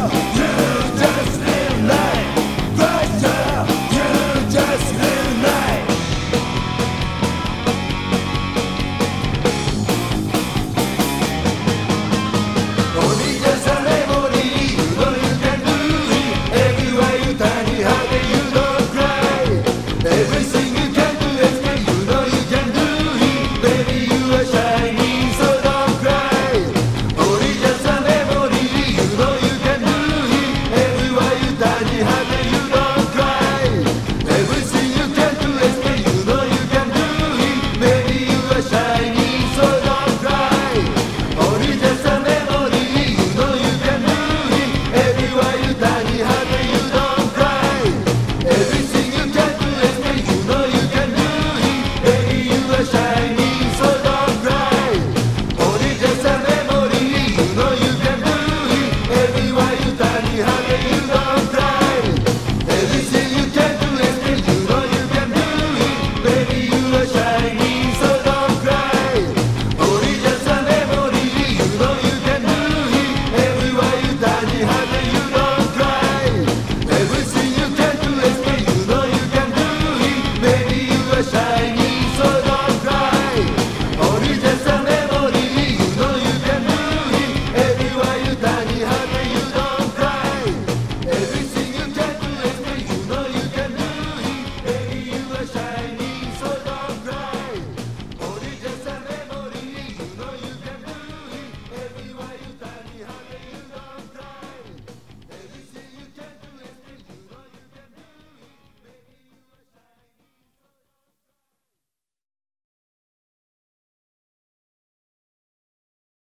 Whoa!